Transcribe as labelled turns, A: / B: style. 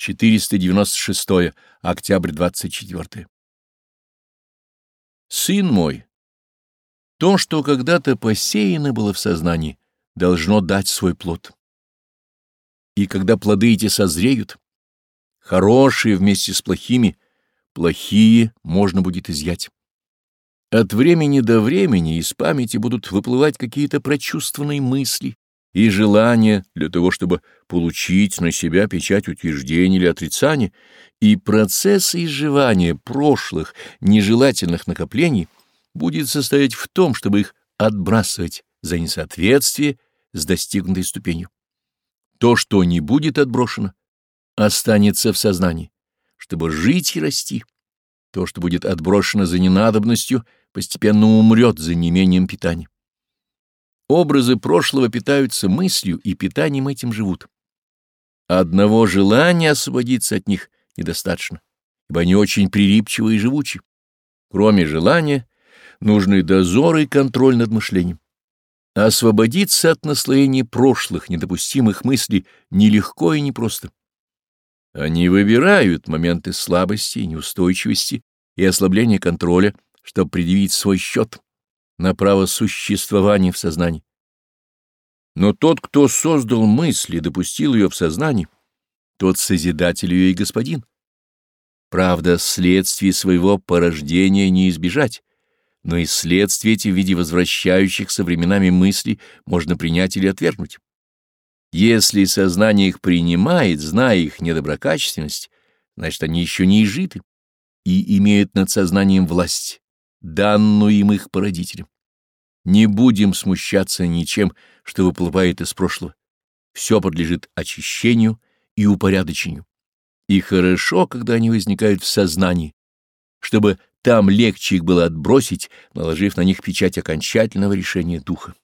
A: 496. Октябрь 24. Сын мой, то, что когда-то посеяно было в сознании, должно дать свой плод. И когда плоды эти созреют, хорошие вместе с плохими, плохие можно будет изъять. От времени до времени из памяти будут выплывать какие-то прочувствованные мысли, и желание для того, чтобы получить на себя печать утверждения или отрицания, и процесс изживания прошлых нежелательных накоплений будет состоять в том, чтобы их отбрасывать за несоответствие с достигнутой ступенью. То, что не будет отброшено, останется в сознании, чтобы жить и расти. То, что будет отброшено за ненадобностью, постепенно умрет за неимением питания. Образы прошлого питаются мыслью, и питанием этим живут. Одного желания освободиться от них недостаточно, ибо они очень прилипчивы и живучи. Кроме желания, нужны дозоры и контроль над мышлением. Освободиться от наслоений прошлых, недопустимых мыслей нелегко и непросто. Они выбирают моменты слабости, и неустойчивости и ослабления контроля, чтобы предъявить свой счет на право существования в сознании. Но тот, кто создал мысль и допустил ее в сознании, тот созидатель ее и господин. Правда, следствий своего порождения не избежать, но и следствие эти в виде возвращающихся временами мыслей можно принять или отвергнуть. Если сознание их принимает, зная их недоброкачественность, значит, они еще не изжиты и имеют над сознанием власть данную им их породителям. Не будем смущаться ничем, что выплывает из прошлого. Все подлежит очищению и упорядочению. И хорошо, когда они возникают в сознании, чтобы там легче их было отбросить, наложив на них печать окончательного решения духа.